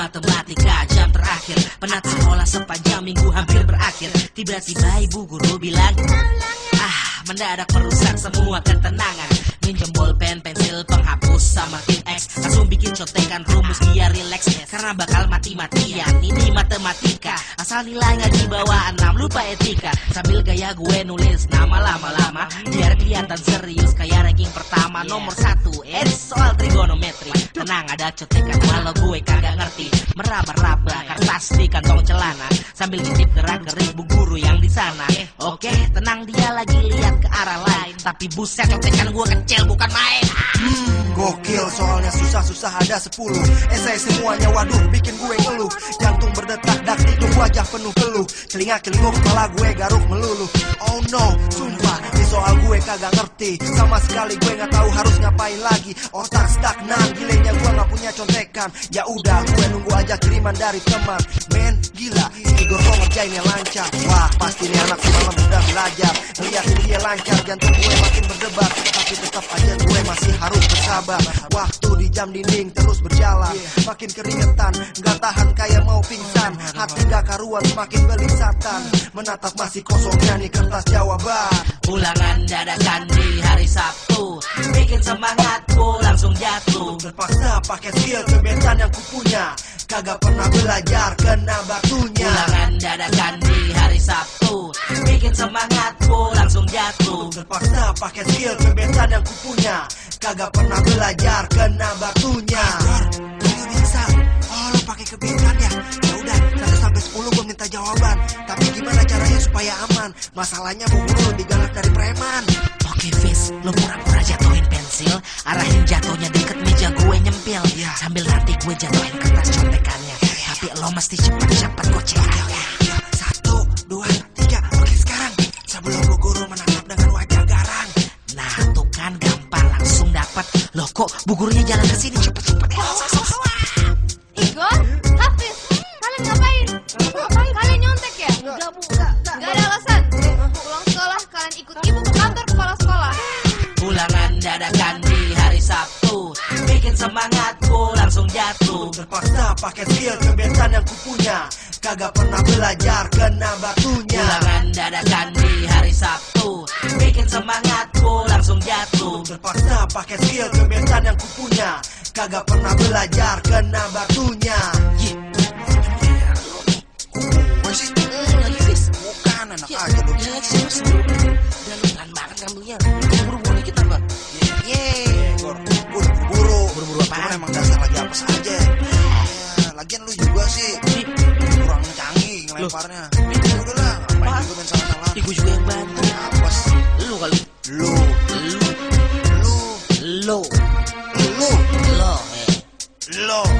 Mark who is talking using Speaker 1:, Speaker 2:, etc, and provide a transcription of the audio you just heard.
Speaker 1: matematika jam terakhir. Penat sekolah sepanjang minggu hampir berakhir. Tiba-tiba ibu guru bilang Ah mendadak merusak semua ketenangan. Minjem bolpen, pensil, penghapus sama pin X. Langsung bikin contekan rumus biar relax Karena bakal mati-matian. Ini matematika. Asal nilai nggak di bawah 6 lupa etika. Sambil gaya gue nulis nama lama-lama Biar kelihatan serius kayak ranking pertama Nomor satu. Edis soal trigonometri. Tenang ada contekan walau gue Meraba-raba kertas di kantong celana. Sambil ngintip gerak-gerik bu guru yang di sana. Oke tenang dia lagi lihat ke arah lain. Tapi buset contekan gue kecil bukan main.
Speaker 2: Gokil soalnya susah-susah ada 10 Esai semuanya waduh bikin gue ngeluh. Jantung berdetak dak tidur wajah penuh peluh Telinga kelinguk kepala gue garuk meluluh. Oh no soal gue kagak ngerti. Sama sekali gue gak tahu harus ngapain lagi. Otak stagnan gilenya gue gak punya contekan. Ya udah gue nunggu aja kiriman dari teman. Men gila si Igor kok ngerjainnya lancar. Wah pasti nih anak semalam udah belajar Liatin dia lancar. Jantung gue makin berdebar Tapi tetap aja gue masih harus bersabar. Waktu di jam dinding terus berjalan Makin keringetan Gak tahan kayak mau pingsan. Hati gak karuan semakin belingsatan Menatap masih kosongnya nih kertas jawaban.
Speaker 1: Ulangan dadakan di hari Sabtu. Bikin semangatku langsung jatuh.
Speaker 2: Terpaksa pakai skill kebetan yang kupunya. Kagak pernah belajar kena batunya.
Speaker 1: Ulangan dadakan di hari Sabtu. Bikin jatuh
Speaker 2: Terpaksa pakai skill kebetan yang kupunya. Kagak pernah belajar kena batunya. Ini bisa Oh lo pakai kebetan ya? Ya udah 1 sampai 10 gue minta jawaban. Tapi gimana caranya supaya aman? Masalahnya bu guru lebih galak dari preman.
Speaker 1: Oke Fis, lo pura-pura jatuhin pensil Arahin jatuhnya deket meja gue nyempil.
Speaker 2: Ya.
Speaker 1: Sambil nanti gue jatuhin kertas contekannya. Tapi lo mesti cepet-cepet gocek
Speaker 2: Ya, bu
Speaker 1: gurunya jalan ke sini cepet-cepet ya
Speaker 3: Igor, Hafiz, kalian ngapain? Ngapain? Kalian nyontek ya? Enggak, Bu. Enggak, enggak. ada alasan. Pulang sekolah, kalian ikut ibu ke kantor kepala sekolah.
Speaker 1: Ulangan dadakan di hari Sabtu Bikin semangatku langsung jatuh
Speaker 2: Terpaksa pakai skill kebetan yang kupunya Kagak pernah belajar kena batunya
Speaker 1: Ulangan dadakan di hari Sabtu Bikin jatuh
Speaker 2: Terpaksa pakai skill kebiasaan yang kupunya. Kagak pernah belajar kena batunya. Masih
Speaker 1: lagi
Speaker 2: Bukan anak aja lu.
Speaker 1: banget Buru-buru gua buru-buru. Apa? Dasar lagi apa saja. Ah, lagian
Speaker 2: lu juga sih. Kurang canggih
Speaker 1: ngelemparnya. Udah
Speaker 2: lah juga main salah-salah gue juga yang bantu. Apa sih? Lu kali. Lu.
Speaker 1: Lu.
Speaker 2: Lord. Lord. Lord. Lord.